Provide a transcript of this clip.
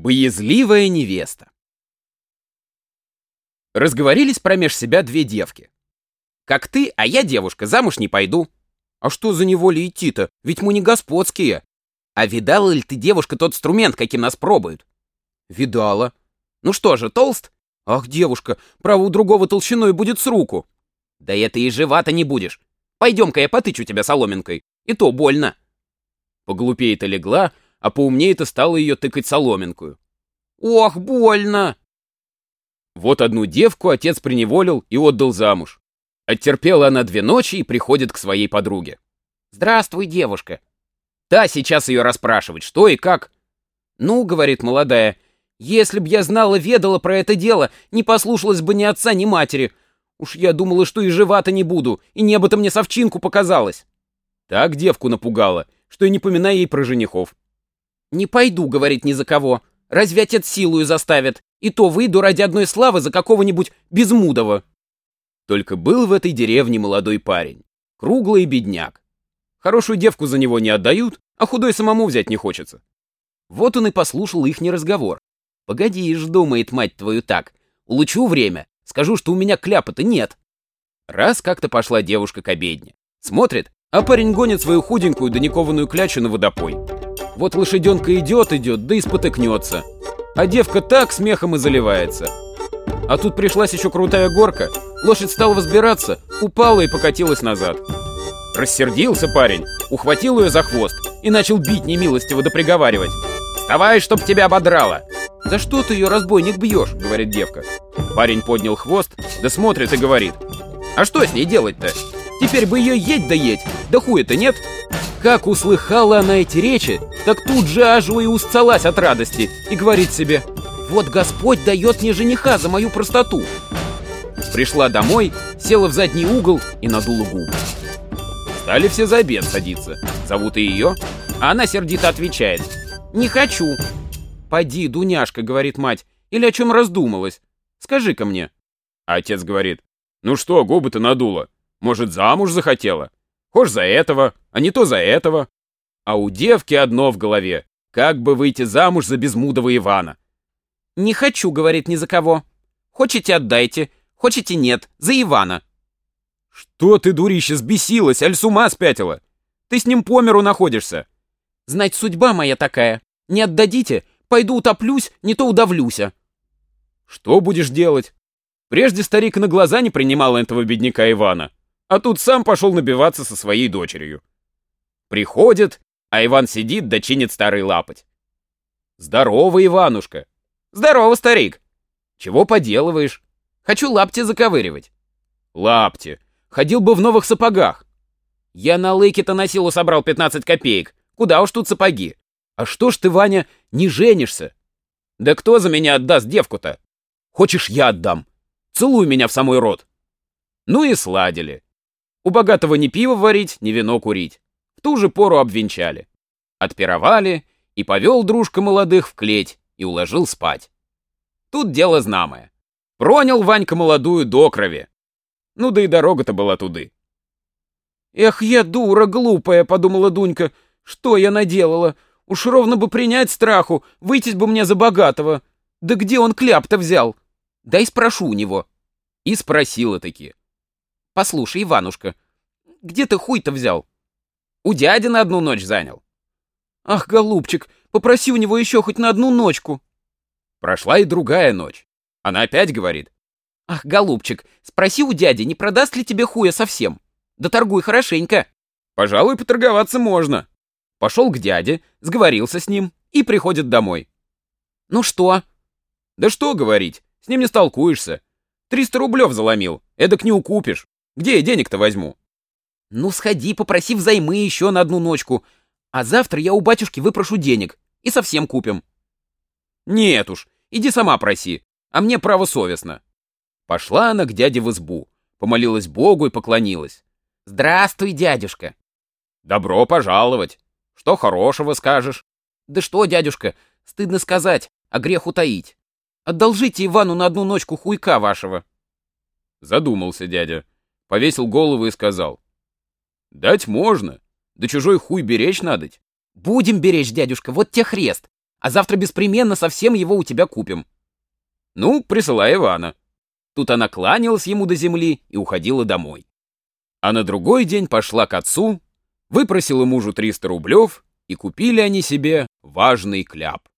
Боязливая невеста. Разговорились промеж себя две девки. Как ты, а я девушка, замуж не пойду. А что за неволе идти-то? Ведь мы не господские. А видала ли ты, девушка, тот инструмент, каким нас пробуют? Видала. Ну что же, толст? Ах, девушка, право у другого толщиной будет с руку. Да это и жива-то не будешь. Пойдем-ка я потычу тебя соломинкой. И то больно. Поглупее-то легла, а поумнее-то стала ее тыкать соломинкую. Ох, больно! Вот одну девку отец приневолил и отдал замуж. Оттерпела она две ночи и приходит к своей подруге. «Здравствуй, девушка». Та сейчас ее расспрашивать, что и как. «Ну, — говорит молодая, — если б я знала, ведала про это дело, не послушалась бы ни отца, ни матери. Уж я думала, что и жива-то не буду, и небо-то мне совчинку показалось». Так девку напугала, что и не поминай ей про женихов. «Не пойду, — говорит, — ни за кого. Разве отец силою заставит? И то выйду ради одной славы за какого-нибудь безмудого». Только был в этой деревне молодой парень, круглый бедняк. Хорошую девку за него не отдают, а худой самому взять не хочется. Вот он и послушал ихний разговор. «Погоди ж, — думает мать твою так, — улучу время, скажу, что у меня кляпа-то нет». Раз как-то пошла девушка к обедне. Смотрит, а парень гонит свою худенькую да никованную клячу на водопой. Вот лошаденка идет-идет, да и спотыкнется. А девка так смехом и заливается. А тут пришлась еще крутая горка, лошадь стала взбираться, упала и покатилась назад. Рассердился парень, ухватил ее за хвост и начал бить немилостиво да приговаривать. «Вставай, чтоб тебя ободрало!» «За что ты ее, разбойник, бьешь?» — говорит девка. Парень поднял хвост, да смотрит и говорит. «А что с ней делать-то? Теперь бы ее едь да едь, да хуя-то нет!» Как услыхала она эти речи, так тут же аж и усталась от радости и говорит себе вот Господь дает мне жениха за мою простоту. Пришла домой, села в задний угол и надула губы. Стали все за обед садиться. Зовут и ее, а она сердито отвечает. «Не хочу». «Поди, Дуняшка», — говорит мать, — «или о чем раздумалась? Скажи-ка мне». А отец говорит. «Ну что, губы-то надула? Может, замуж захотела? Хошь за этого, а не то за этого». А у девки одно в голове. Как бы выйти замуж за безмудого Ивана? «Не хочу, — говорит, — ни за кого. Хочете, отдайте, хочете, нет, за Ивана». «Что ты, дурище, сбесилась, аль с ума спятила? Ты с ним по миру находишься». «Знать, судьба моя такая. Не отдадите, пойду утоплюсь, не то удавлюся». «Что будешь делать?» Прежде старик на глаза не принимал этого бедняка Ивана, а тут сам пошел набиваться со своей дочерью. Приходит, а Иван сидит да чинит старый лапоть. «Здорово, Иванушка! «Здорово, старик!» «Чего поделываешь?» «Хочу лапти заковыривать». «Лапти! Ходил бы в новых сапогах!» «Я на лыке-то на силу собрал 15 копеек. Куда уж тут сапоги? А что ж ты, Ваня, не женишься?» «Да кто за меня отдаст девку-то?» «Хочешь, я отдам? Целуй меня в самый рот!» Ну и сладили. У богатого ни пиво варить, ни вино курить. Ту же пору обвенчали. Отпировали, и повел дружка молодых в клеть, и уложил спать. Тут дело знамое. Пронял Ванька молодую до крови. Ну да и дорога-то была туды. «Эх, я дура глупая», — подумала Дунька. «Что я наделала? Уж ровно бы принять страху, выйти бы мне за богатого. Да где он кляп-то взял? Дай спрошу у него». И спросила-таки. «Послушай, Иванушка, где ты хуй-то взял?» «У дяди на одну ночь занял». «Ах, голубчик, Попроси у него еще хоть на одну ночку». Прошла и другая ночь. Она опять говорит. «Ах, голубчик, спроси у дяди, не продаст ли тебе хуя совсем? Да торгуй хорошенько». «Пожалуй, поторговаться можно». Пошел к дяде, сговорился с ним и приходит домой. «Ну что?» «Да что говорить, с ним не столкуешься. Триста рублев заломил, эдак не укупишь. Где я денег-то возьму?» «Ну, сходи, попроси взаймы еще на одну ночку, а завтра я у батюшки выпрошу денег и совсем купим. Нет уж, иди сама проси, а мне право совестно. Пошла она к дяде в избу, помолилась Богу и поклонилась. Здравствуй, дядюшка. Добро пожаловать. Что хорошего скажешь? Да что, дядюшка, стыдно сказать, а грех утаить. Одолжите Ивану на одну ночку хуйка вашего. Задумался дядя, повесил голову и сказал. Дать можно, да чужой хуй беречь надоть. Будем беречь, дядюшка, вот те хрест. а завтра беспременно совсем его у тебя купим. Ну, присылай Ивана. Тут она кланялась ему до земли и уходила домой. А на другой день пошла к отцу, выпросила мужу 300 рублев, и купили они себе важный кляп.